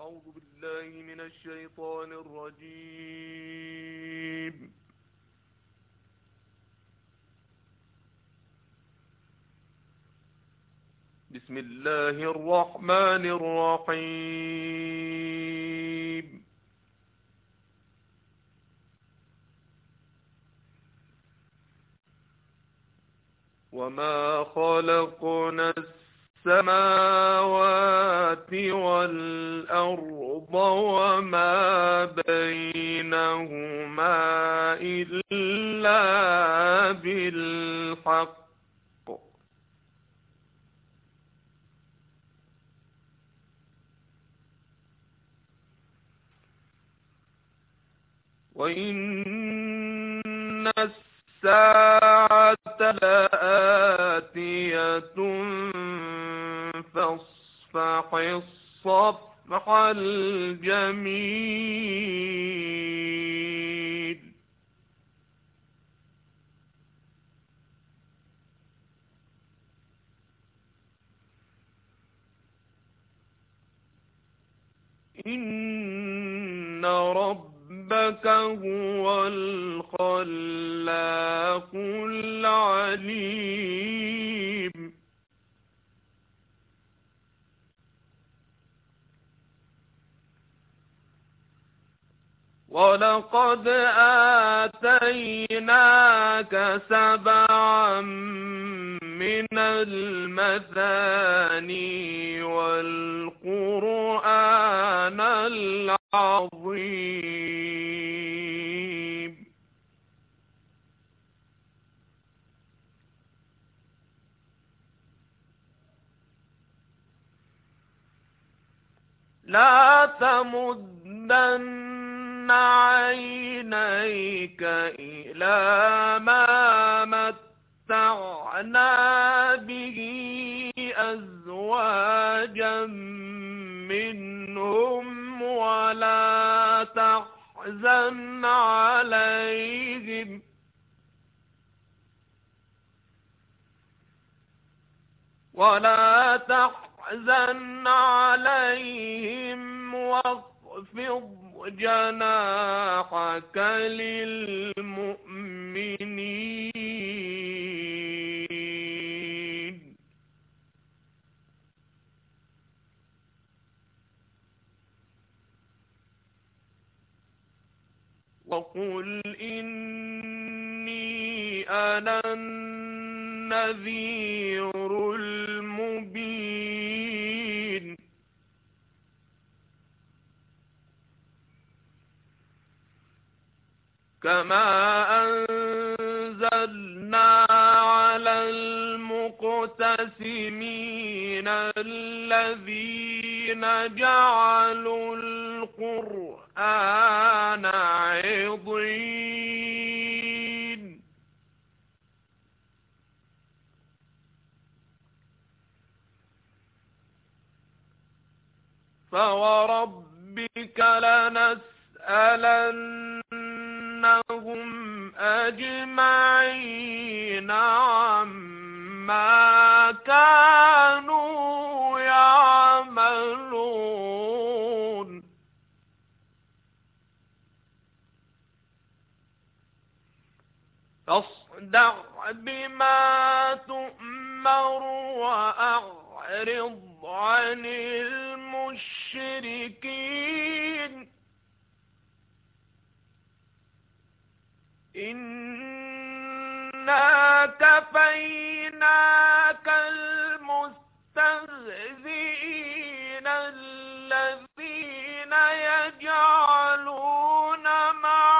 أعوذ بالله من الشيطان الرجيم. بسم الله الرحمن الرحيم. وما خلقنا السماوات والأرض وما بينهما إلا بالحق. وإن الساعة لآتية العظيم لا تمدن عينيك إلى ما متعنا به أزواجا منهم ولا تحزن عليهم. ولا تحزن عليهم واخفض جناحك للمؤمنين. وقل إني أنا النذير المبين. كما أنزلنا على المقتسمين الذين جعلوا القرآن عضين. فوربك لنسألنهم أجمعين عما كانوا فاصدع بما تؤمر وأعرض عن المشركين. إنا كفيناك المستهزئين الذين يجعلون مع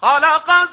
خلق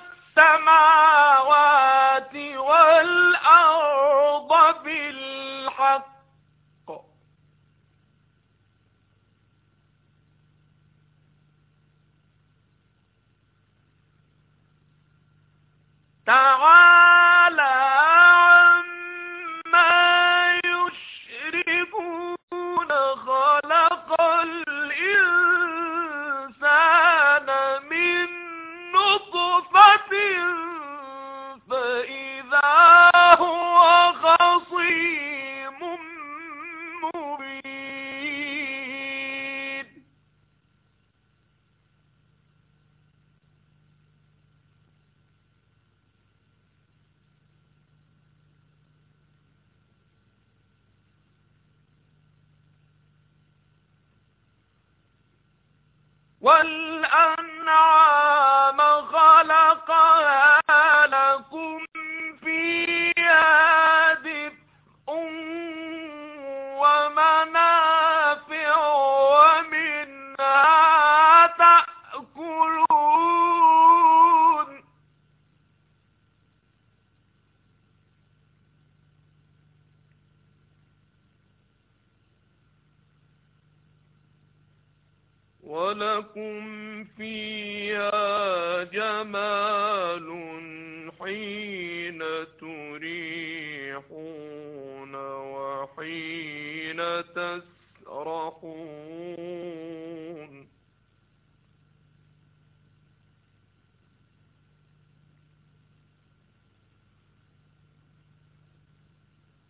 والأنعام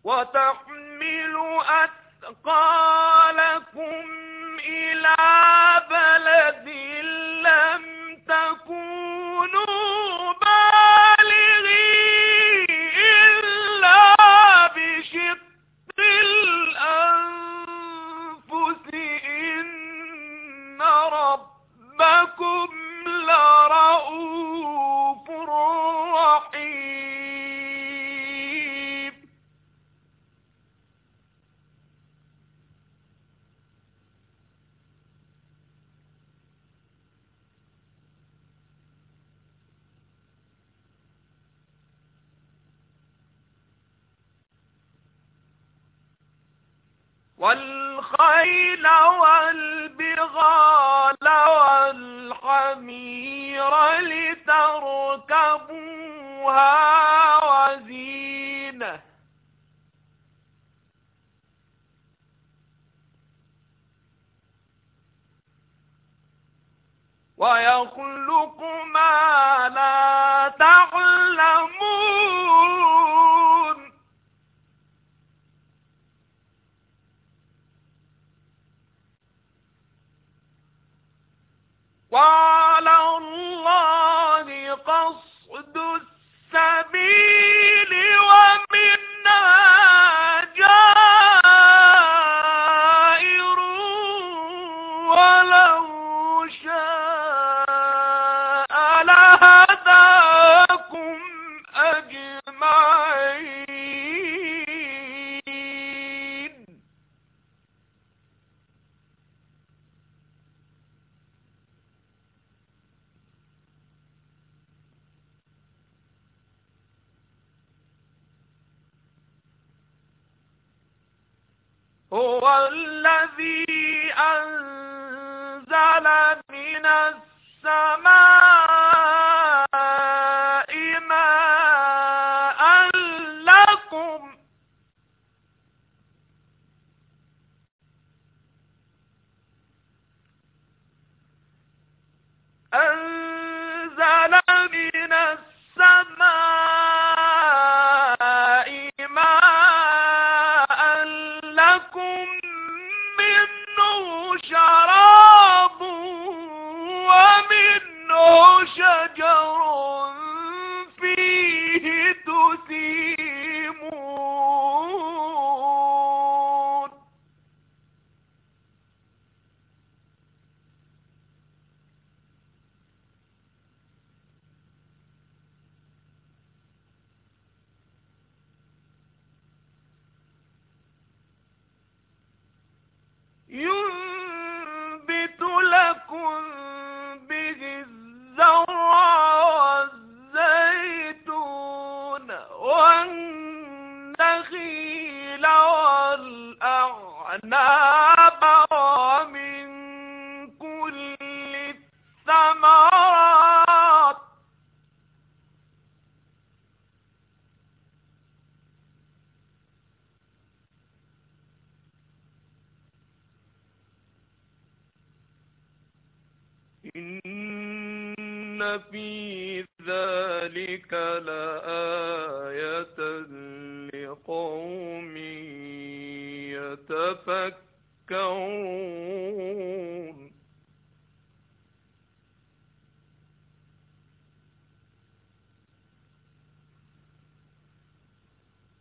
وتحمل أثقالكم إلى بلد والخيل والبغال والحمير لتركبوها وزينة. ويخلق ما لا تعلمون. قال الله قصد السبيل ومن من شجر إن في ذلك لآية لقوم يتفكرون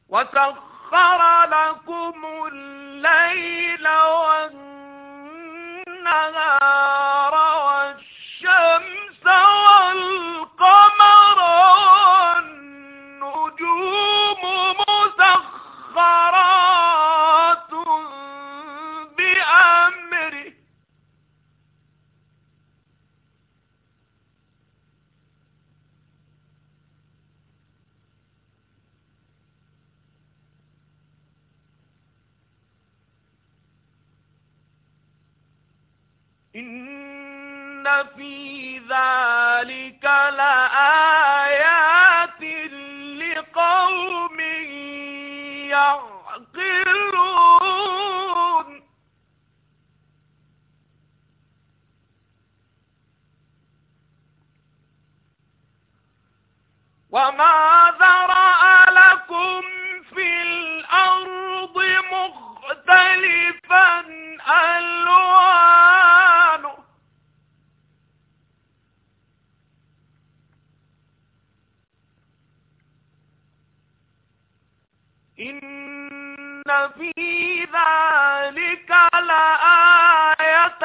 وسخر لكم الليل والنهار إن في ذلك لآيات لقوم يعقلون وما ذرأ لكم في الأرض مختلفا ألوانه إن في ذلك لآية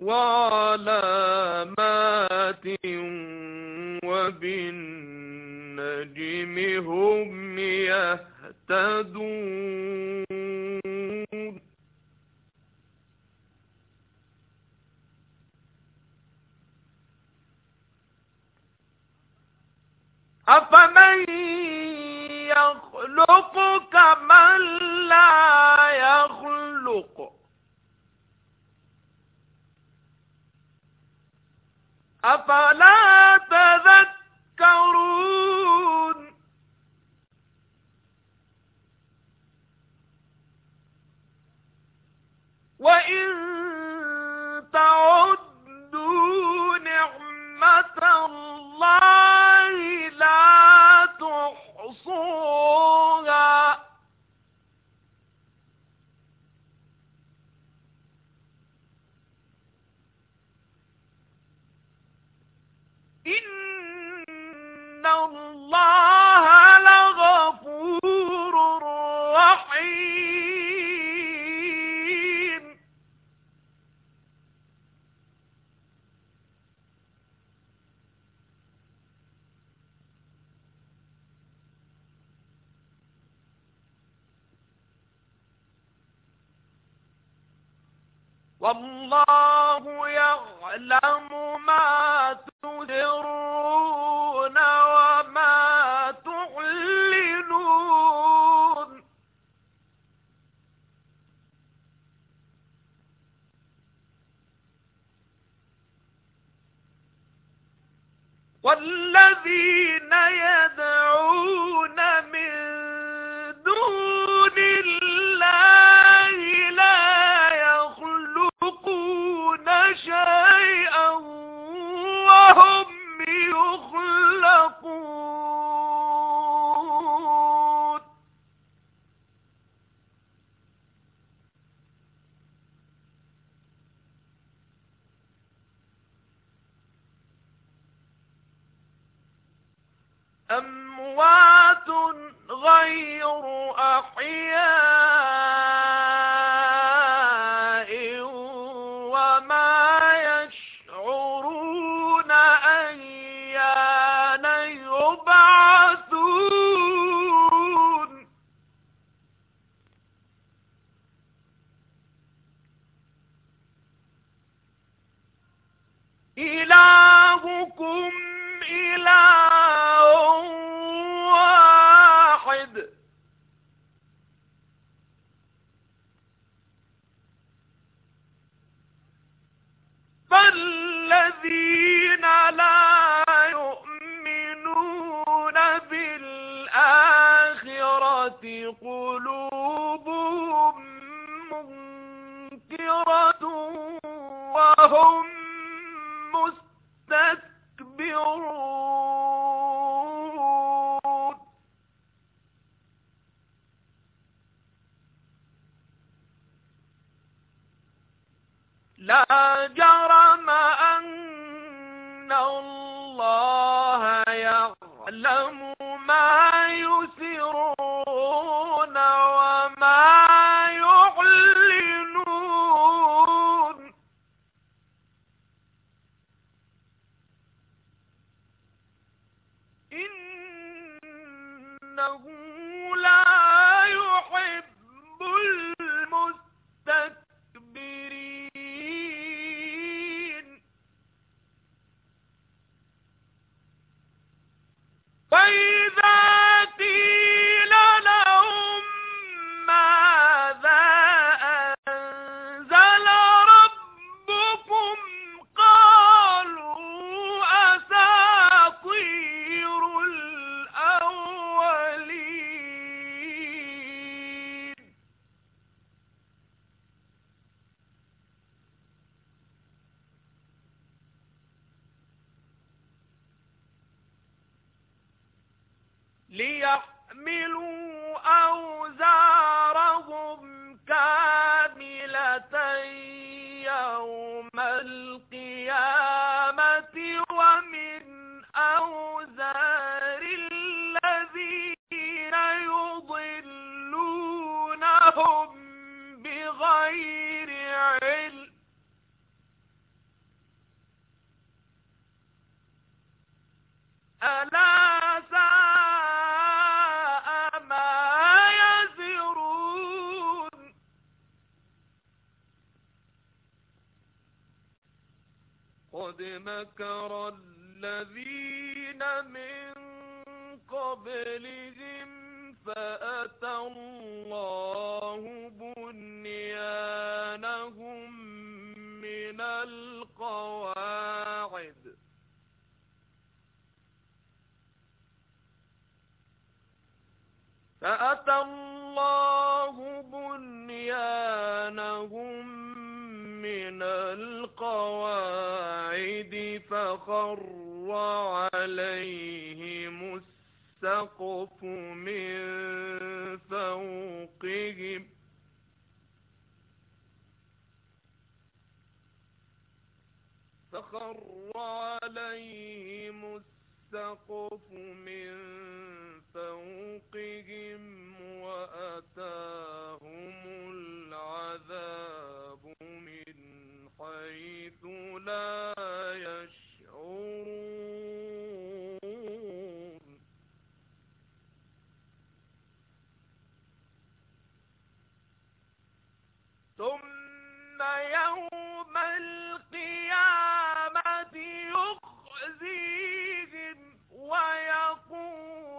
وعلامات وبالنجم هم يهتدون. أفمن يخلق كمن لا يخلق؟ أفلا تذكرون والله يعلم ما تدرون وما تعلنون. والذين يدرون أموات غير أحيان Uh, فخر عليهم السقف من فوقهم وأتاهم العذاب من حيث لا يشعرون. يوم القيامة يخزيهم ويقول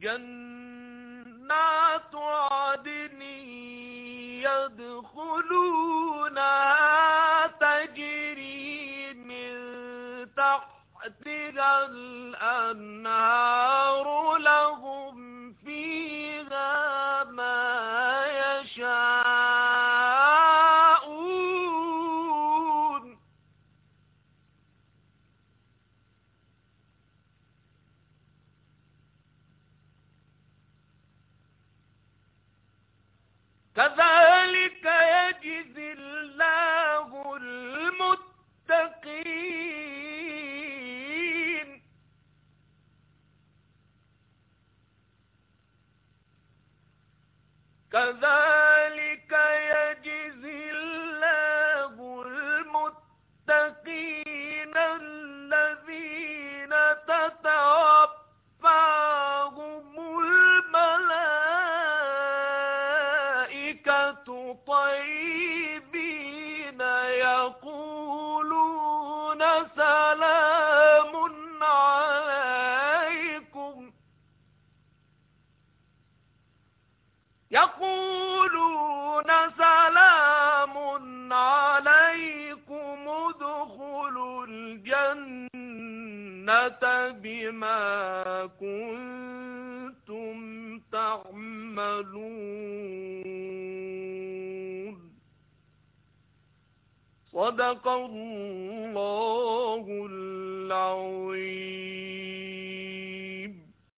جنات عدن يدخلونها تجري من تحتها الأنهار لهم